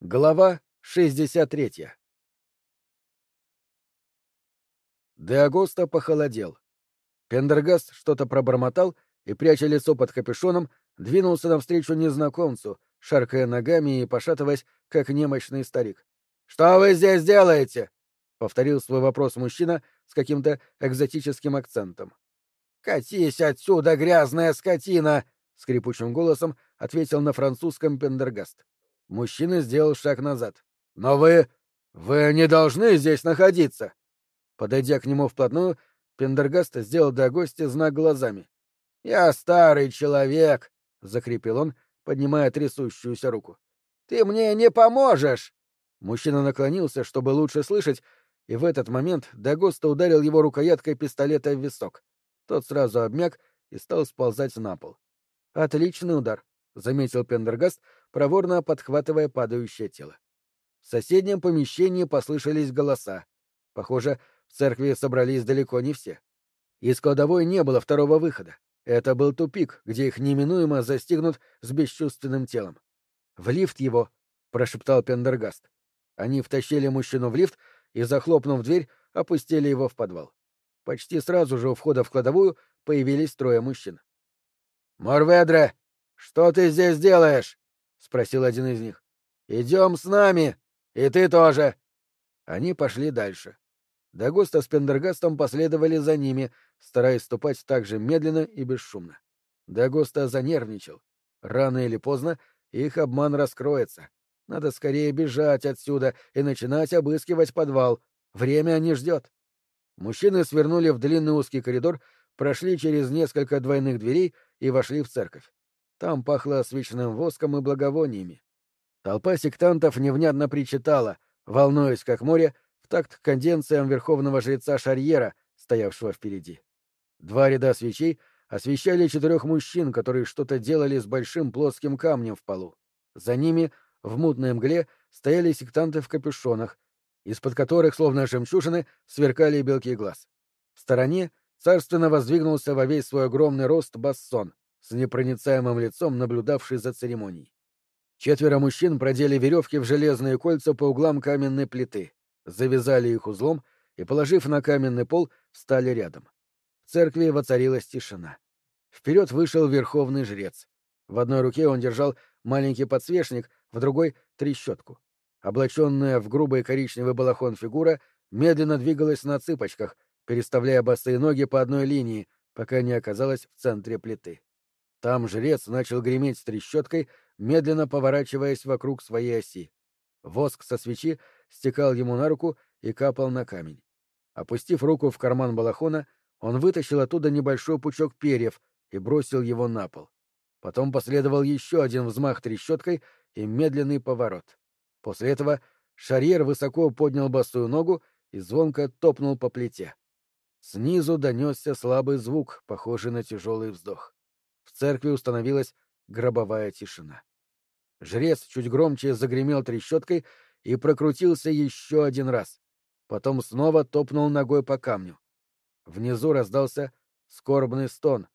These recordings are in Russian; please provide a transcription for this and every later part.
Глава 63 Де Агоста похолодел. Пендергаст что-то пробормотал и, пряча лицо под капюшоном, двинулся навстречу незнакомцу, шаркая ногами и пошатываясь, как немощный старик. «Что вы здесь делаете?» — повторил свой вопрос мужчина с каким-то экзотическим акцентом. «Катись отсюда, грязная скотина!» — скрипучим голосом ответил на французском Пендергаст. Мужчина сделал шаг назад. «Но вы... вы не должны здесь находиться!» Подойдя к нему вплотную, Пендергаст сделал до гостя знак глазами. «Я старый человек!» — закрепил он, поднимая трясущуюся руку. «Ты мне не поможешь!» Мужчина наклонился, чтобы лучше слышать, и в этот момент Дагоста ударил его рукояткой пистолета в висок. Тот сразу обмяк и стал сползать на пол. «Отличный удар», — заметил Пендергаст, проворно подхватывая падающее тело. В соседнем помещении послышались голоса. Похоже, в церкви собрались далеко не все. Из кладовой не было второго выхода. Это был тупик, где их неминуемо застигнут с бесчувственным телом. «В лифт его!» — прошептал Пендергаст. Они втащили мужчину в лифт и, захлопнув дверь, опустили его в подвал. Почти сразу же у входа в кладовую появились трое мужчин. «Морведре, что ты здесь делаешь?» — спросил один из них. «Идем с нами! И ты тоже!» Они пошли дальше. Дагуста с Пендергастом последовали за ними, стараясь ступать так же медленно и бесшумно. Дагуста занервничал. Рано или поздно их обман раскроется. Надо скорее бежать отсюда и начинать обыскивать подвал. Время не ждет. Мужчины свернули в длинный узкий коридор, прошли через несколько двойных дверей и вошли в церковь. Там пахло свечным воском и благовониями. Толпа сектантов невнятно причитала, волнуясь как море, в такт конденциям верховного жреца Шарьера, стоявшего впереди. Два ряда свечей освещали четырех мужчин, которые что-то делали с большим плоским камнем в полу. За ними, в мутной мгле, стояли сектанты в капюшонах, из-под которых, словно жемчужины, сверкали белки глаз. В стороне царственно воздвигнулся во весь свой огромный рост бассон, с непроницаемым лицом, наблюдавший за церемонией. Четверо мужчин продели веревки в железные кольца по углам каменной плиты, завязали их узлом и, положив на каменный пол, встали рядом. В церкви воцарилась тишина. Вперед вышел верховный жрец. В одной руке он держал маленький подсвечник, в другой — трещотку. Облаченная в грубый коричневый балахон фигура медленно двигалась на цыпочках, переставляя босые ноги по одной линии, пока не оказалась в центре плиты. Там жрец начал греметь с трещоткой, медленно поворачиваясь вокруг своей оси. Воск со свечи стекал ему на руку и капал на камень. Опустив руку в карман балахона, он вытащил оттуда небольшой пучок перьев и бросил его на пол. Потом последовал еще один взмах трещоткой и медленный поворот. После этого Шарьер высоко поднял босую ногу и звонко топнул по плите. Снизу донесся слабый звук, похожий на тяжелый вздох. В церкви установилась гробовая тишина. Жрец чуть громче загремел трещоткой и прокрутился еще один раз. Потом снова топнул ногой по камню. Внизу раздался скорбный стон.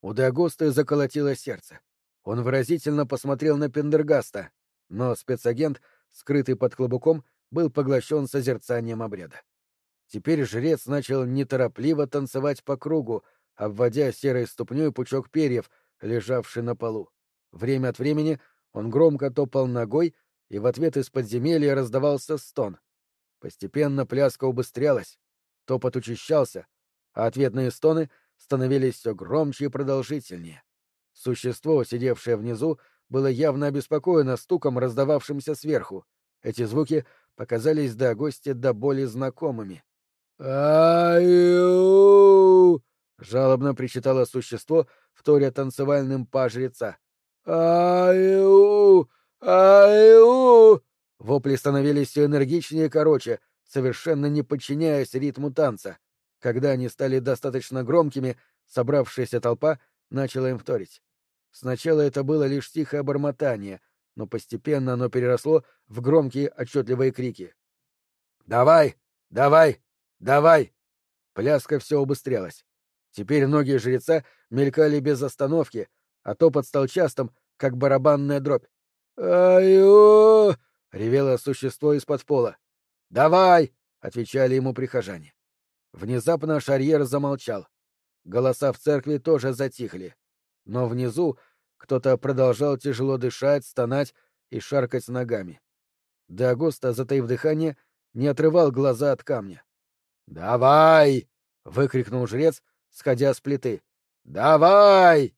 У Дагосты заколотило сердце. Он выразительно посмотрел на Пендергаста, но спецагент, скрытый под клобуком, был поглощен созерцанием обряда. Теперь жрец начал неторопливо танцевать по кругу, обводя серой ступней пучок перьев, лежавший на полу. Время от времени он громко топал ногой, и в ответ из подземелья раздавался стон. Постепенно пляска убыстрялась, топот учащался, а ответные стоны становились все громче и продолжительнее. Существо, сидевшее внизу, было явно обеспокоено стуком, раздававшимся сверху. Эти звуки показались до гостя до боли знакомыми. «Аю!» — жалобно причитало существо, вторя танцевальным па жреца. «Аю! Аю!» Вопли становились все энергичнее и короче, совершенно не подчиняясь ритму танца. Когда они стали достаточно громкими, собравшаяся толпа начала им вторить. Сначала это было лишь тихое бормотание, но постепенно оно переросло в громкие отчетливые крики. «Давай! Давай! Давай!» Пляска все убыстрялась. Теперь ноги жреца мелькали без остановки, а топот стал частым, как барабанная дробь. «Ай-о!» — ревело существо из-под пола. «Давай!» — отвечали ему прихожане. Внезапно Шарьер замолчал. Голоса в церкви тоже затихли. Но внизу кто-то продолжал тяжело дышать, стонать и шаркать ногами. Деагоста, затаив дыхание, не отрывал глаза от камня. «Давай!» — выкрикнул жрец, сходя с плиты. «Давай!»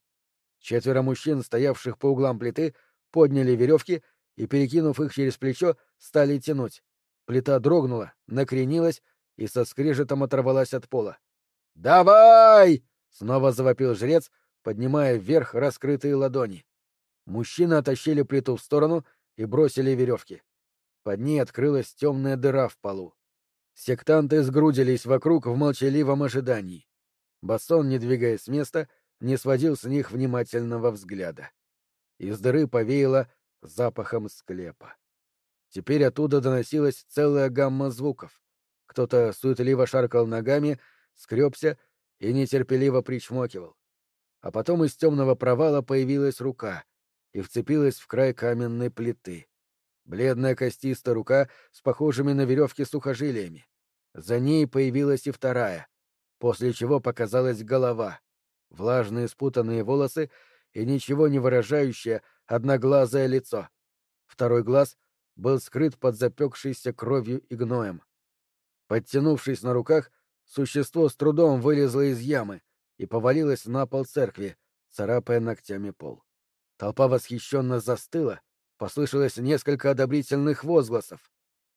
Четверо мужчин, стоявших по углам плиты, подняли веревки и, перекинув их через плечо, стали тянуть. Плита дрогнула, накренилась и со скрежетом оторвалась от пола. «Давай!» — снова завопил жрец, поднимая вверх раскрытые ладони. Мужчины оттащили плиту в сторону и бросили веревки. Под ней открылась темная дыра в полу. Сектанты сгрудились вокруг в молчаливом ожидании. Бассон, не двигаясь с места, не сводил с них внимательного взгляда. Из дыры повеяло запахом склепа. Теперь оттуда доносилась целая гамма звуков. Кто-то суетливо шаркал ногами, скребся и нетерпеливо причмокивал. А потом из темного провала появилась рука и вцепилась в край каменной плиты. Бледная костистая рука с похожими на веревки сухожилиями. За ней появилась и вторая, после чего показалась голова, влажные спутанные волосы и ничего не выражающее одноглазое лицо. Второй глаз был скрыт под запекшейся кровью и гноем. Подтянувшись на руках, существо с трудом вылезло из ямы и повалилось на пол церкви, царапая ногтями пол. Толпа восхищенно застыла, Послышалось несколько одобрительных возгласов.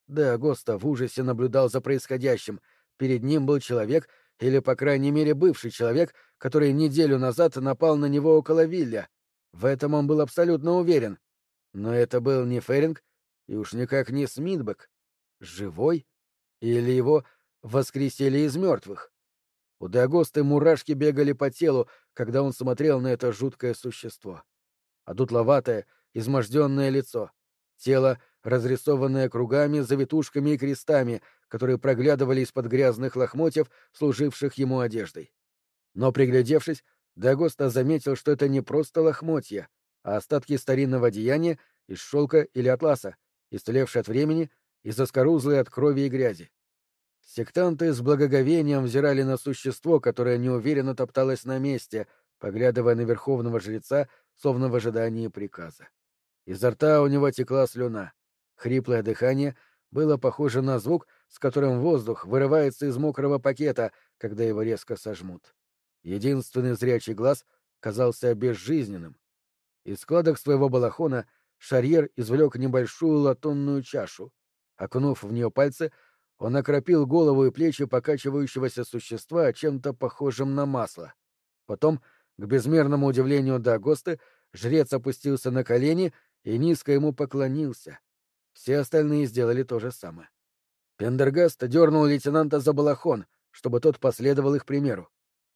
Да, Госта в ужасе наблюдал за происходящим. Перед ним был человек, или, по крайней мере, бывший человек, который неделю назад напал на него около Вилля. В этом он был абсолютно уверен. Но это был не Феринг и уж никак не Смитбек. Живой? Или его воскресили из мертвых? У Дагосты мурашки бегали по телу, когда он смотрел на это жуткое существо. А дутловатое, изможденное лицо, тело, разрисованное кругами, завитушками и крестами, которые проглядывали из-под грязных лохмотьев, служивших ему одеждой. Но, приглядевшись, Дагоста заметил, что это не просто лохмотья, а остатки старинного одеяния из шелка или атласа, истлевшие от времени и заскорузлые от крови и грязи. Сектанты с благоговением взирали на существо, которое неуверенно топталось на месте, поглядывая на верховного жреца, словно в ожидании приказа. Изо рта у него текла слюна. Хриплое дыхание было похоже на звук, с которым воздух вырывается из мокрого пакета, когда его резко сожмут. Единственный зрячий глаз казался безжизненным. Из складок своего балахона Шарьер извлек небольшую латунную чашу. Окунув в нее пальцы, он окропил голову и плечи покачивающегося существа чем-то похожим на масло. Потом, к безмерному удивлению Дагосты, жрец опустился на колени и низко ему поклонился. Все остальные сделали то же самое. Пендергаст дернул лейтенанта за балахон, чтобы тот последовал их примеру.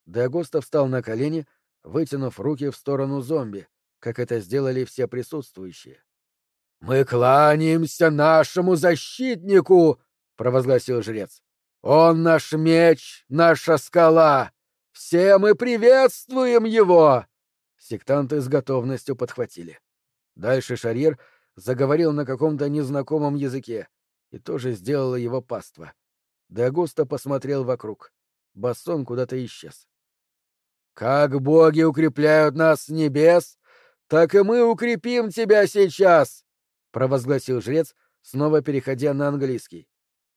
Дагоста встал на колени, вытянув руки в сторону зомби, как это сделали все присутствующие. «Мы кланяемся нашему защитнику!» — провозгласил жрец. «Он наш меч, наша скала! Все мы приветствуем его!» Сектанты с готовностью подхватили. Дальше Шарьер заговорил на каком-то незнакомом языке, и тоже сделала его паства. Дагуста посмотрел вокруг. Бассон куда-то исчез. «Как боги укрепляют нас с небес, так и мы укрепим тебя сейчас!» — провозгласил жрец, снова переходя на английский.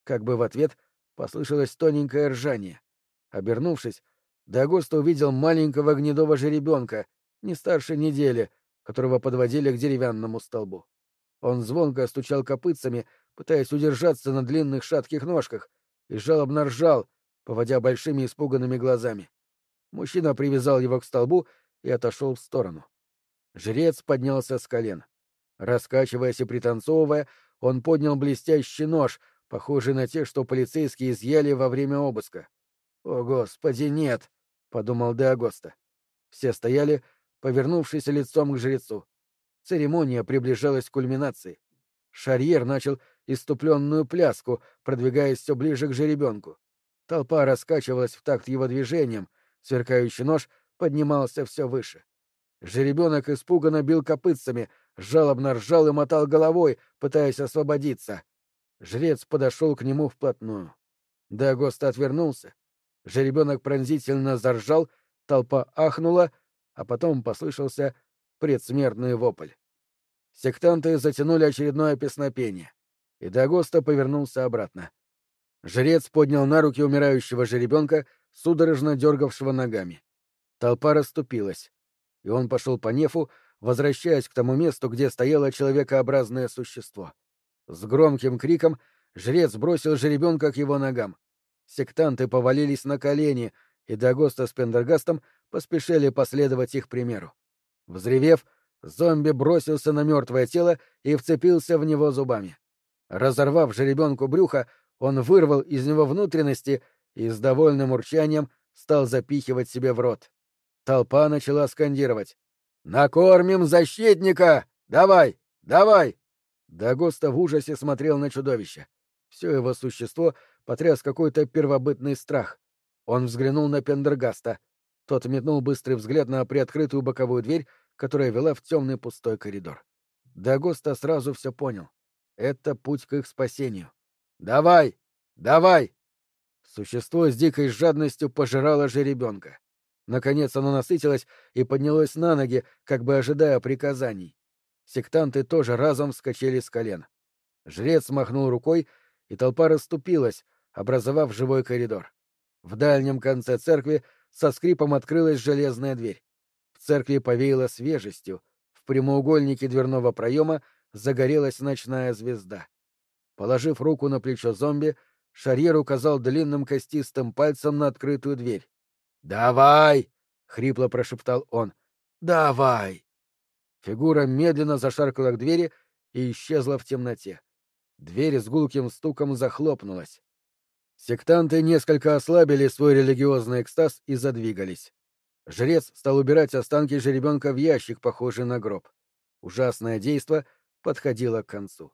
Как бы в ответ послышалось тоненькое ржание. Обернувшись, Дагуста увидел маленького гнедого жеребенка, не старше недели, которого подводили к деревянному столбу. Он звонко стучал копытцами, пытаясь удержаться на длинных шатких ножках, и жалобно ржал, поводя большими испуганными глазами. Мужчина привязал его к столбу и отошел в сторону. Жрец поднялся с колен. Раскачиваясь и пританцовывая, он поднял блестящий нож, похожий на те, что полицейские изъяли во время обыска. «О, Господи, нет!» — подумал Де Агоста. Все стояли, повернувшись лицом к жрецу. Церемония приближалась к кульминации. Шарьер начал иступленную пляску, продвигаясь все ближе к жеребенку. Толпа раскачивалась в такт его движением, сверкающий нож поднимался все выше. Жеребенок испуганно бил копытцами, жалобно ржал и мотал головой, пытаясь освободиться. Жрец подошел к нему вплотную. Дагоста отвернулся. Жеребенок пронзительно заржал, толпа ахнула, а потом послышался предсмертный вопль. Сектанты затянули очередное песнопение, и Дагоста повернулся обратно. Жрец поднял на руки умирающего жеребенка, судорожно дергавшего ногами. Толпа расступилась, и он пошел по нефу, возвращаясь к тому месту, где стояло человекообразное существо. С громким криком жрец бросил жеребенка к его ногам. Сектанты повалились на колени, и Дагоста с Пендергастом поспешили последовать их примеру. Взревев, зомби бросился на мертвое тело и вцепился в него зубами. Разорвав жеребенку брюха, он вырвал из него внутренности и с довольным урчанием стал запихивать себе в рот. Толпа начала скандировать. «Накормим защитника! Давай! Давай!» Дагоста в ужасе смотрел на чудовище. Все его существо потряс какой-то первобытный страх. Он взглянул на Пендергаста. Тот метнул быстрый взгляд на приоткрытую боковую дверь, которая вела в темный пустой коридор. Дагоста сразу все понял. Это путь к их спасению. «Давай! Давай!» Существо с дикой жадностью пожирало жеребенка. Наконец оно насытилось и поднялось на ноги, как бы ожидая приказаний. Сектанты тоже разом вскочили с колен. Жрец махнул рукой, и толпа расступилась, образовав живой коридор. В дальнем конце церкви со скрипом открылась железная дверь. В церкви повеяло свежестью, в прямоугольнике дверного проема загорелась ночная звезда. Положив руку на плечо зомби, Шарьер указал длинным костистым пальцем на открытую дверь. «Давай!» — хрипло прошептал он. «Давай!» Фигура медленно зашаркала к двери и исчезла в темноте. Дверь с гулким стуком захлопнулась. Сектанты несколько ослабили свой религиозный экстаз и задвигались. Жрец стал убирать останки жеребенка в ящик, похожий на гроб. Ужасное действо подходило к концу.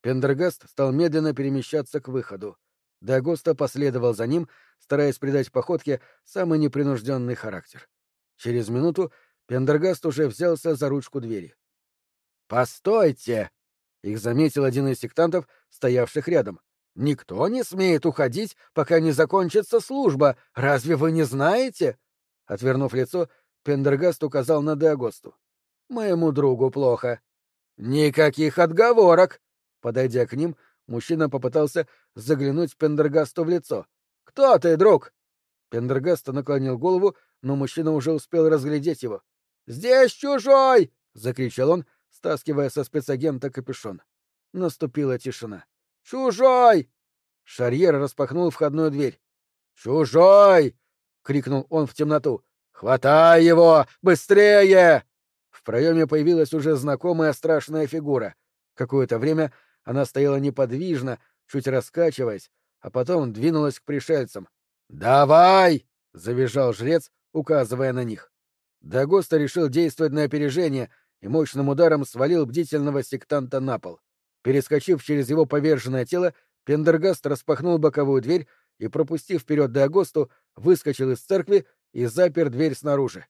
Пендергаст стал медленно перемещаться к выходу. Дагоста последовал за ним, стараясь придать походке самый непринужденный характер. Через минуту Пендергаст уже взялся за ручку двери. «Постойте!» — их заметил один из сектантов, стоявших рядом. «Никто не смеет уходить, пока не закончится служба. Разве вы не знаете?» Отвернув лицо, Пендергаст указал на Деагосту. «Моему другу плохо». «Никаких отговорок!» Подойдя к ним, мужчина попытался заглянуть Пендергасту в лицо. «Кто ты, друг?» Пендергаст наклонил голову, но мужчина уже успел разглядеть его. «Здесь чужой!» — закричал он, стаскивая со спецагента капюшон. Наступила тишина. «Чужой!» Шарьер распахнул входную дверь. «Чужой!» — крикнул он в темноту. «Хватай его! Быстрее!» В проеме появилась уже знакомая страшная фигура. Какое-то время она стояла неподвижно, чуть раскачиваясь, а потом двинулась к пришельцам. «Давай!» — завизжал жрец, указывая на них. Дагоста решил действовать на опережение и мощным ударом свалил бдительного сектанта на пол. Перескочив через его поверженное тело, Пендергаст распахнул боковую дверь и, пропустив вперед Дагосту, выскочил из церкви и запер дверь снаружи.